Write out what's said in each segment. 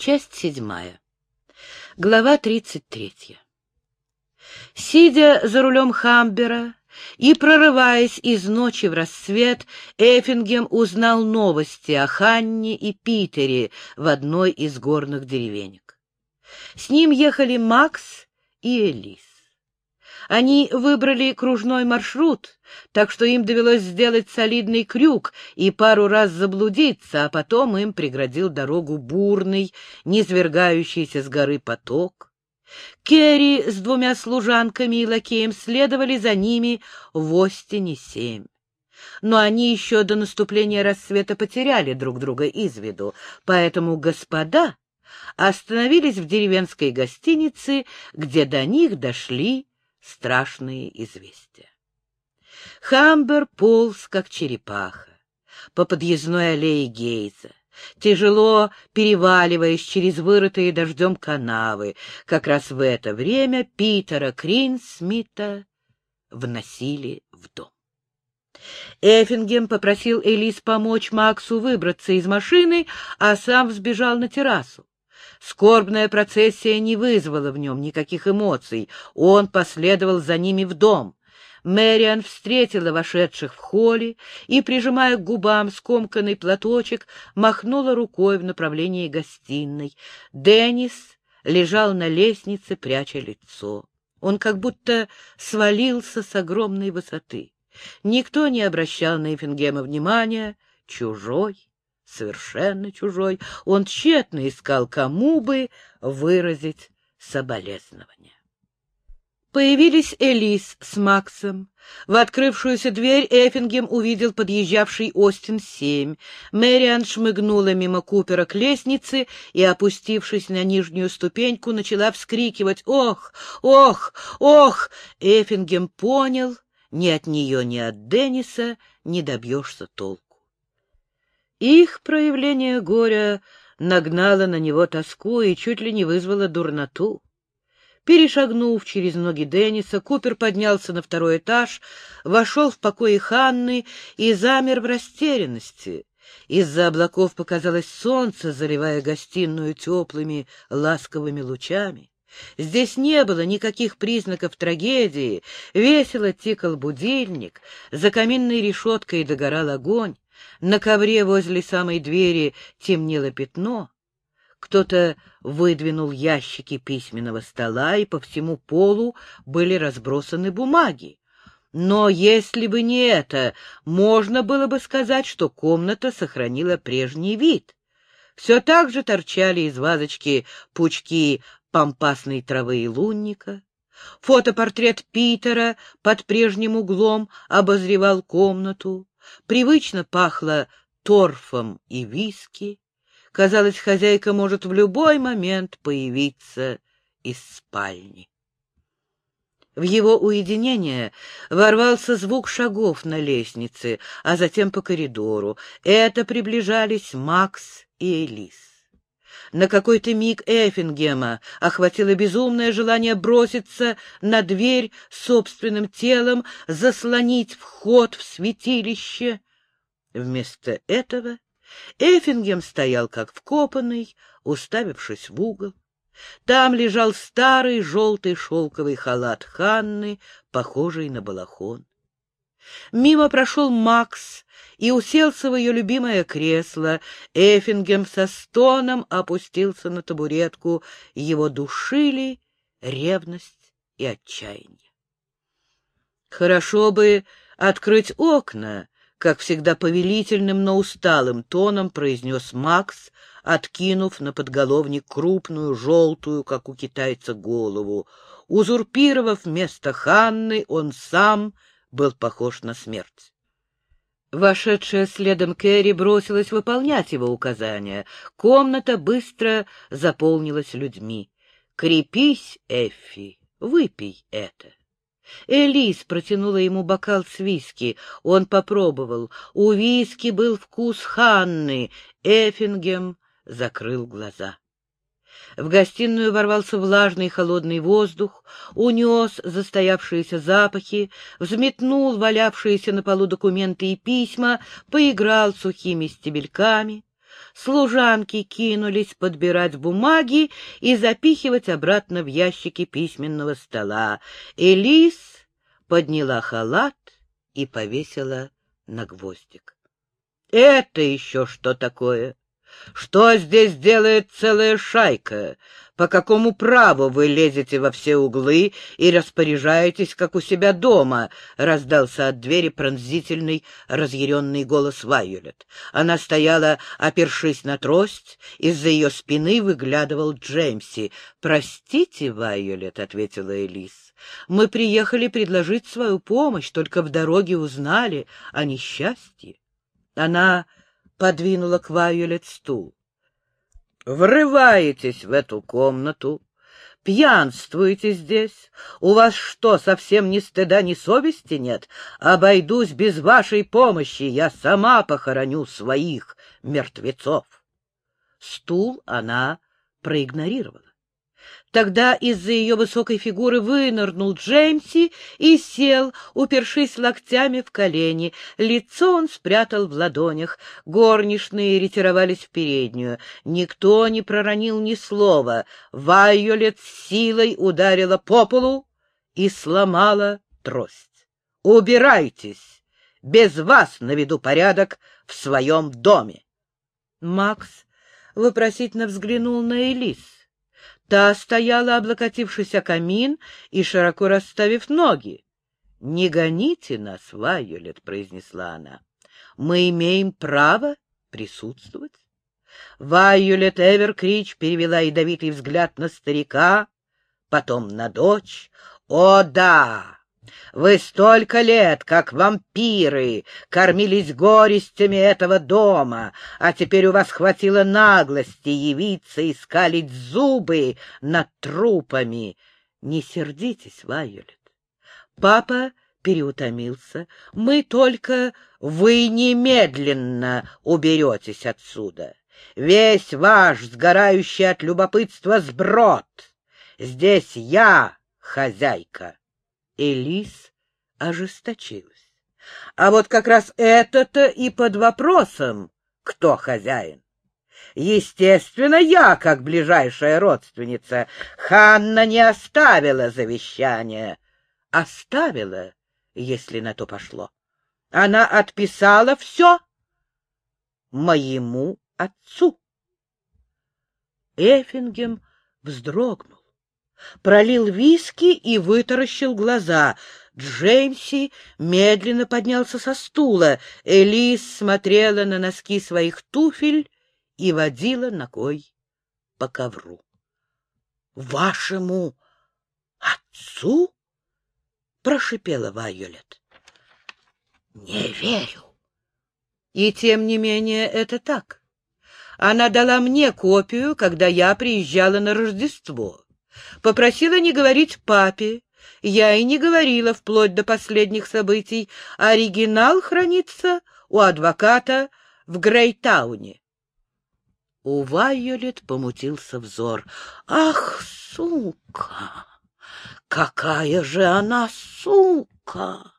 Часть седьмая. Глава тридцать третья. Сидя за рулем Хамбера и прорываясь из ночи в рассвет, Эффингем узнал новости о Ханне и Питере в одной из горных деревенек. С ним ехали Макс и Элис. Они выбрали кружной маршрут, так что им довелось сделать солидный крюк и пару раз заблудиться, а потом им преградил дорогу бурный, низвергающийся с горы поток. Керри с двумя служанками и лакеем следовали за ними в Остине-7. Но они еще до наступления рассвета потеряли друг друга из виду, поэтому господа остановились в деревенской гостинице, где до них дошли страшные известия. Хамбер полз, как черепаха, по подъездной аллее Гейза, тяжело переваливаясь через вырытые дождем канавы. Как раз в это время Питера Кринсмита вносили в дом. Эффингем попросил Элис помочь Максу выбраться из машины, а сам взбежал на террасу. Скорбная процессия не вызвала в нем никаких эмоций. Он последовал за ними в дом. Мэриан встретила вошедших в холле и, прижимая к губам скомканный платочек, махнула рукой в направлении гостиной. Деннис лежал на лестнице, пряча лицо. Он как будто свалился с огромной высоты. Никто не обращал на Эффингема внимания. Чужой совершенно чужой, он тщетно искал, кому бы выразить соболезнование. Появились Элис с Максом. В открывшуюся дверь Эффингем увидел подъезжавший Остин-7. Мэриан шмыгнула мимо Купера к лестнице и, опустившись на нижнюю ступеньку, начала вскрикивать «Ох! Ох! Ох!» Эффингем понял, ни от нее, ни от Денниса не добьешься толку. Их проявление горя нагнало на него тоску и чуть ли не вызвало дурноту. Перешагнув через ноги Денниса, Купер поднялся на второй этаж, вошел в покои Ханны и замер в растерянности. Из-за облаков показалось солнце, заливая гостиную теплыми ласковыми лучами. Здесь не было никаких признаков трагедии, весело тикал будильник, за каминной решеткой догорал огонь. На ковре возле самой двери темнело пятно. Кто-то выдвинул ящики письменного стола, и по всему полу были разбросаны бумаги. Но если бы не это, можно было бы сказать, что комната сохранила прежний вид. Все так же торчали из вазочки пучки пампасной травы и лунника. Фотопортрет Питера под прежним углом обозревал комнату. Привычно пахло торфом и виски. Казалось, хозяйка может в любой момент появиться из спальни. В его уединение ворвался звук шагов на лестнице, а затем по коридору. Это приближались Макс и Элис. На какой-то миг Эффингема охватило безумное желание броситься на дверь собственным телом, заслонить вход в святилище. Вместо этого Эффингем стоял как вкопанный, уставившись в угол. Там лежал старый желтый шелковый халат Ханны, похожий на балахон. Мимо прошел Макс и уселся в ее любимое кресло. Эффингем со стоном опустился на табуретку. Его душили ревность и отчаяние. Хорошо бы открыть окна, как всегда повелительным, но усталым тоном произнес Макс, откинув на подголовник крупную, желтую, как у китайца, голову. Узурпировав место Ханны, он сам был похож на смерть. Вошедшая следом Кэрри бросилась выполнять его указания. Комната быстро заполнилась людьми. «Крепись, Эффи, выпей это». Элис протянула ему бокал с виски. Он попробовал. У виски был вкус Ханны. Эффингем закрыл глаза. В гостиную ворвался влажный холодный воздух, унес застоявшиеся запахи, взметнул валявшиеся на полу документы и письма, поиграл сухими стебельками. служанки кинулись подбирать бумаги и запихивать обратно в ящики письменного стола. Элис подняла халат и повесила на гвоздик. — Это еще что такое? Что здесь делает целая шайка? По какому праву вы лезете во все углы и распоряжаетесь, как у себя дома? — раздался от двери пронзительный, разъяренный голос Вайолет. Она стояла, опершись на трость, из-за ее спины выглядывал Джеймси. — Простите, Вайолет, — ответила Элис. — Мы приехали предложить свою помощь, только в дороге узнали о несчастье. Она подвинула к Вайолет стул врываетесь в эту комнату, пьянствуете здесь. У вас что, совсем ни стыда, ни совести нет? Обойдусь без вашей помощи, я сама похороню своих мертвецов. Стул она проигнорировала. Тогда из-за ее высокой фигуры вынырнул Джеймси и сел, упершись локтями в колени. Лицо он спрятал в ладонях. Горничные ретировались в переднюю. Никто не проронил ни слова. Вайолет силой ударила по полу и сломала трость. «Убирайтесь! Без вас наведу порядок в своем доме!» Макс вопросительно взглянул на Элис. Та стояла, облокотившись о камин и широко расставив ноги. — Не гоните нас, Вайолет, — произнесла она. — Мы имеем право присутствовать. Вайолет Эверкрич перевела ядовитый взгляд на старика, потом на дочь. — О, да! Вы столько лет, как вампиры, кормились горестями этого дома, а теперь у вас хватило наглости явиться и скалить зубы над трупами. Не сердитесь, Вайолет. Папа переутомился. Мы только... Вы немедленно уберетесь отсюда. Весь ваш сгорающий от любопытства сброд. Здесь я хозяйка. Элис ожесточилась. А вот как раз это-то и под вопросом, кто хозяин. Естественно, я, как ближайшая родственница. Ханна не оставила завещание. Оставила, если на то пошло. Она отписала все моему отцу. Эффингем вздрогнул пролил виски и вытаращил глаза. Джеймси медленно поднялся со стула. Элис смотрела на носки своих туфель и водила ногой по ковру. — Вашему отцу? — прошипела Вайолет. — Не верю. И тем не менее это так. Она дала мне копию, когда я приезжала на Рождество. Попросила не говорить папе. Я и не говорила вплоть до последних событий. Оригинал хранится у адвоката в Грейтауне. У Вайолет помутился взор. «Ах, сука! Какая же она сука!»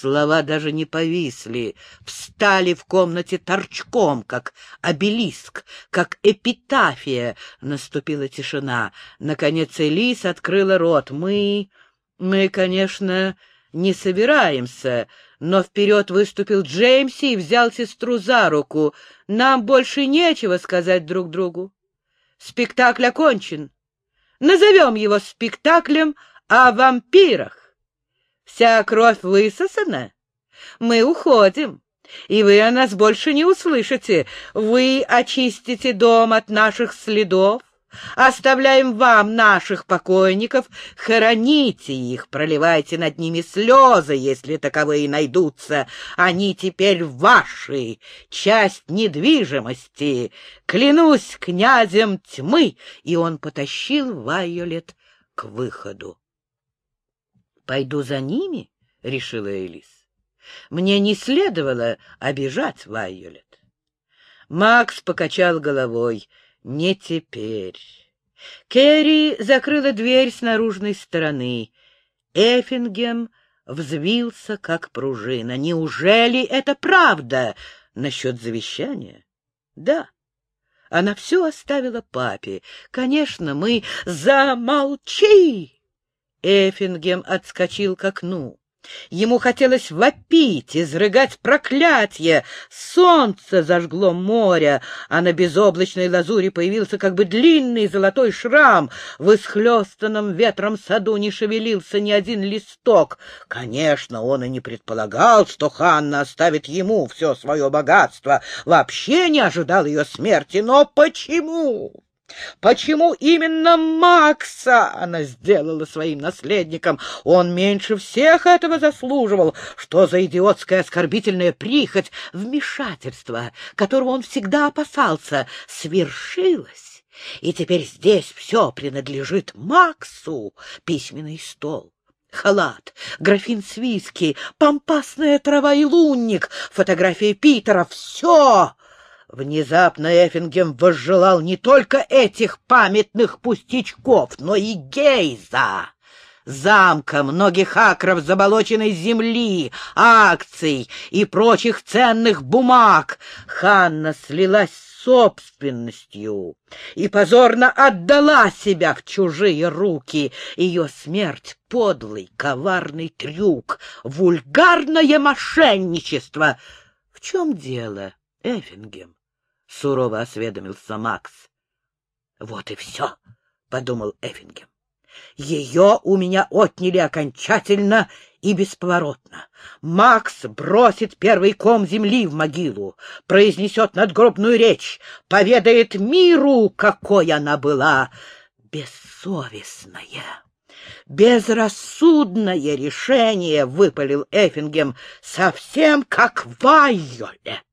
Слова даже не повисли, встали в комнате торчком, как обелиск, как эпитафия. Наступила тишина. Наконец Элис открыла рот. «Мы... мы, конечно, не собираемся...» Но вперед выступил Джеймси и взял сестру за руку. «Нам больше нечего сказать друг другу. Спектакль окончен. Назовем его спектаклем о вампирах. Вся кровь высосана? Мы уходим, и вы о нас больше не услышите. Вы очистите дом от наших следов, Оставляем вам наших покойников, хороните их, проливайте над ними слезы, если таковые найдутся. Они теперь ваши, часть недвижимости. Клянусь князем тьмы!» И он потащил Вайолет к выходу. Пойду за ними, — решила Элис. Мне не следовало обижать Вайолет. Макс покачал головой. Не теперь. Керри закрыла дверь с наружной стороны. Эффингем взвился, как пружина. Неужели это правда насчет завещания? Да. Она все оставила папе. Конечно, мы... Замолчи! Эффингем отскочил к окну. Ему хотелось вопить, изрыгать проклятие. Солнце зажгло море, а на безоблачной лазури появился как бы длинный золотой шрам. В исхлестанном ветром саду не шевелился ни один листок. Конечно, он и не предполагал, что Ханна оставит ему все свое богатство. Вообще не ожидал ее смерти. Но почему? Почему именно Макса она сделала своим наследником? Он меньше всех этого заслуживал. Что за идиотская оскорбительная прихоть, вмешательство, которого он всегда опасался, свершилось? И теперь здесь все принадлежит Максу. Письменный стол, халат, графин с виски, пампасная трава и лунник, фотография Питера — все Внезапно Эффингем возжелал не только этих памятных пустячков, но и Гейза, замка, многих акров заболоченной земли, акций и прочих ценных бумаг. Ханна слилась с собственностью и позорно отдала себя в чужие руки. Ее смерть — подлый, коварный трюк, вульгарное мошенничество. В чем дело, Эффингем? — сурово осведомился Макс. — Вот и все, — подумал Эффингем. — Ее у меня отняли окончательно и бесповоротно. Макс бросит первый ком земли в могилу, произнесет надгробную речь, поведает миру, какой она была. Бессовестная, безрассудное решение, — выпалил Эффингем, — совсем как Вайолет.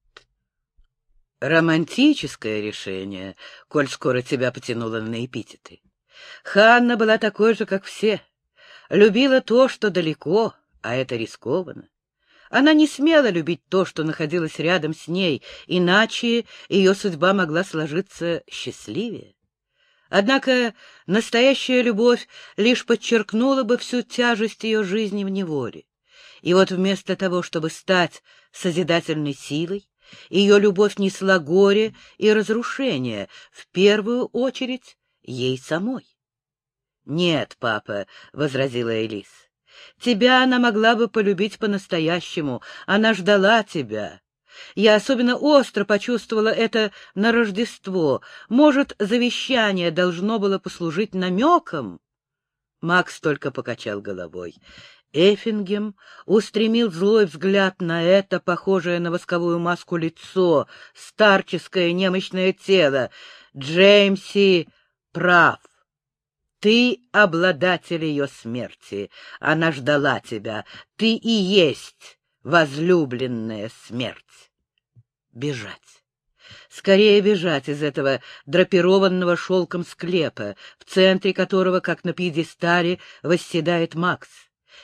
Романтическое решение, коль скоро тебя потянуло на эпитеты. Ханна была такой же, как все. Любила то, что далеко, а это рискованно. Она не смела любить то, что находилось рядом с ней, иначе ее судьба могла сложиться счастливее. Однако настоящая любовь лишь подчеркнула бы всю тяжесть ее жизни в неволе. И вот вместо того, чтобы стать созидательной силой, ее любовь несла горе и разрушение, в первую очередь ей самой. — Нет, папа, — возразила Элис, — тебя она могла бы полюбить по-настоящему, она ждала тебя. Я особенно остро почувствовала это на Рождество. Может, завещание должно было послужить намеком? Макс только покачал головой. Эффингем устремил злой взгляд на это, похожее на восковую маску лицо, старческое немощное тело. Джеймси прав. Ты обладатель ее смерти. Она ждала тебя. Ты и есть возлюбленная смерть. Бежать. Скорее бежать из этого драпированного шелком склепа, в центре которого, как на пьедестале, восседает Макс.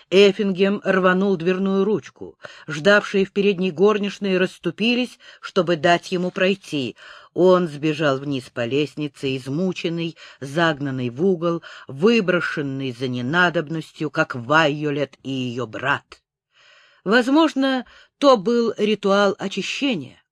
Эффингем рванул дверную ручку. Ждавшие в передней горничной расступились, чтобы дать ему пройти. Он сбежал вниз по лестнице, измученный, загнанный в угол, выброшенный за ненадобностью, как Вайолет и ее брат. Возможно, то был ритуал очищения.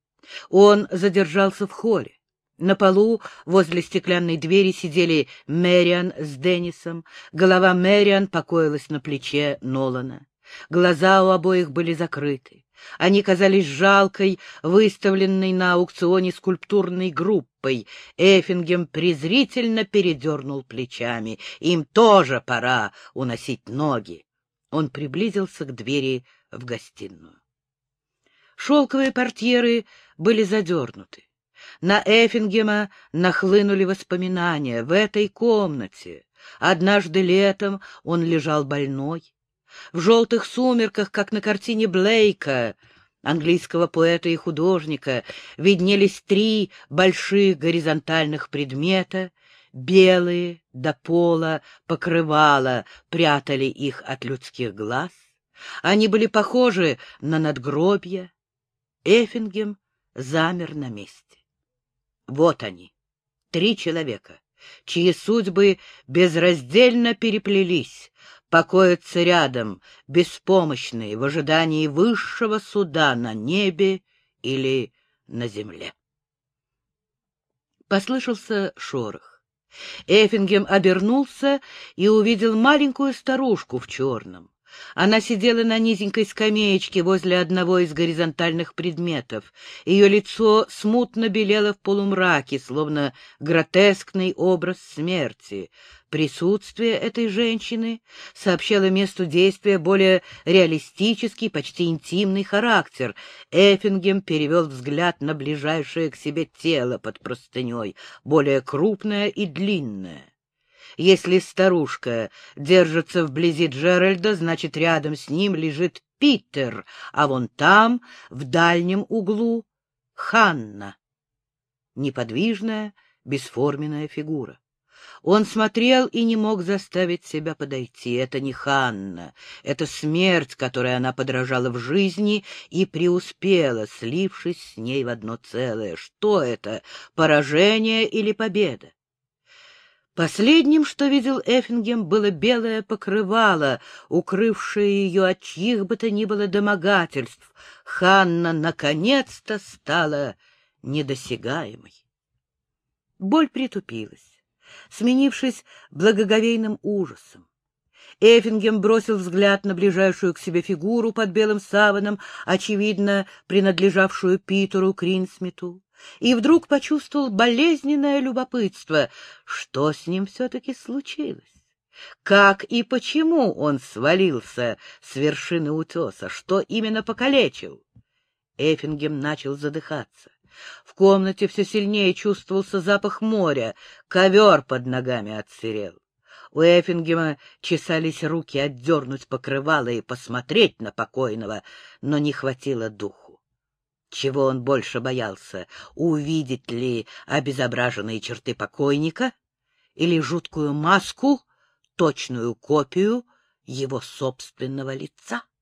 Он задержался в холле. На полу возле стеклянной двери сидели Мэриан с Деннисом. Голова Мэриан покоилась на плече Нолана. Глаза у обоих были закрыты. Они казались жалкой, выставленной на аукционе скульптурной группой. Эффингем презрительно передернул плечами. Им тоже пора уносить ноги. Он приблизился к двери в гостиную. Шелковые портьеры были задернуты. На Эффингема нахлынули воспоминания. В этой комнате однажды летом он лежал больной. В желтых сумерках, как на картине Блейка, английского поэта и художника, виднелись три больших горизонтальных предмета, белые до пола покрывала, прятали их от людских глаз. Они были похожи на надгробья. Эффингем замер на месте. Вот они, три человека, чьи судьбы безраздельно переплелись, покоятся рядом, беспомощные, в ожидании высшего суда на небе или на земле. Послышался шорох. Эффингем обернулся и увидел маленькую старушку в черном. Она сидела на низенькой скамеечке возле одного из горизонтальных предметов. Ее лицо смутно белело в полумраке, словно гротескный образ смерти. Присутствие этой женщины сообщало месту действия более реалистический, почти интимный характер. Эффингем перевел взгляд на ближайшее к себе тело под простыней, более крупное и длинное. Если старушка держится вблизи Джеральда, значит, рядом с ним лежит Питер, а вон там, в дальнем углу, Ханна. Неподвижная, бесформенная фигура. Он смотрел и не мог заставить себя подойти. Это не Ханна, это смерть, которой она подражала в жизни и преуспела, слившись с ней в одно целое. Что это, поражение или победа? Последним, что видел Эффингем, было белое покрывало, укрывшее ее от чьих бы то ни было домогательств. Ханна наконец-то стала недосягаемой. Боль притупилась, сменившись благоговейным ужасом. Эффингем бросил взгляд на ближайшую к себе фигуру под белым саваном, очевидно, принадлежавшую Питеру Кринсмиту и вдруг почувствовал болезненное любопытство. Что с ним все-таки случилось? Как и почему он свалился с вершины утеса? Что именно покалечил? Эффингем начал задыхаться. В комнате все сильнее чувствовался запах моря, ковер под ногами отсырел. У Эффингема чесались руки отдернуть покрывало и посмотреть на покойного, но не хватило духу. Чего он больше боялся? Увидеть ли обезображенные черты покойника или жуткую маску, точную копию его собственного лица?